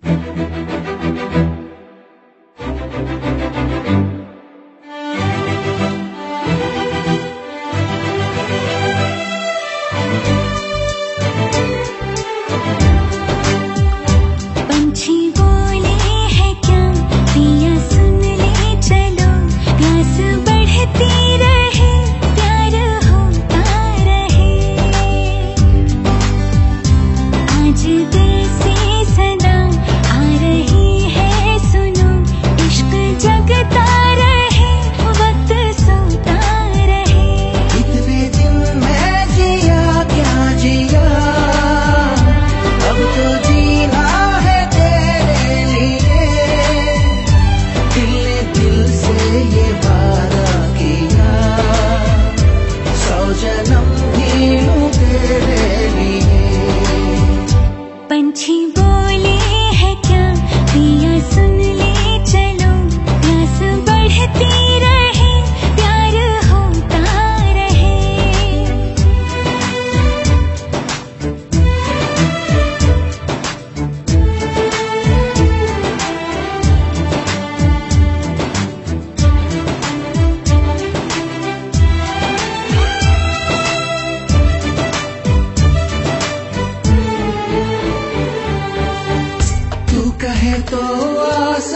Thank you.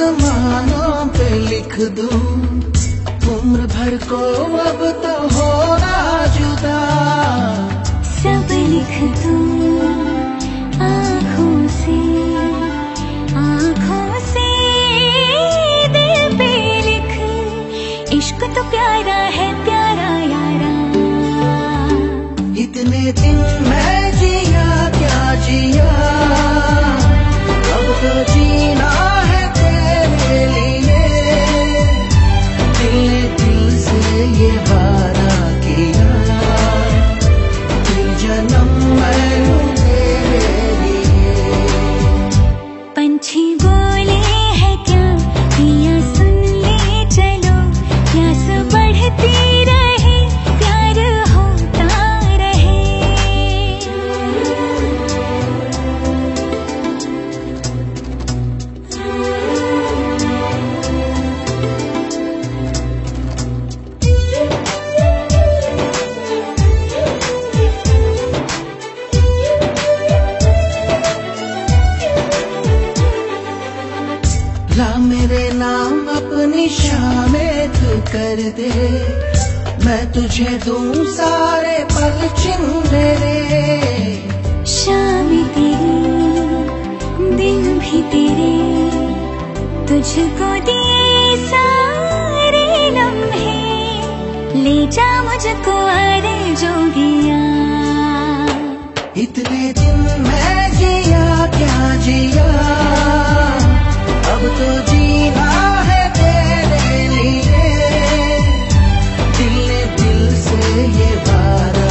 आसमानों पे लिख दूँ। उम्र भर को अब तो हो जुदा। सब लिख दूँ। अपनी कर दे। मैं तुझे दूँ सारे पल छिन मेरे। शाम तेरी दिन भी तेरे। तुझको दिए सारे लम्हे। ले जा मुझको अरे जोगिया। इतने दिन मैं जिया से ये वारा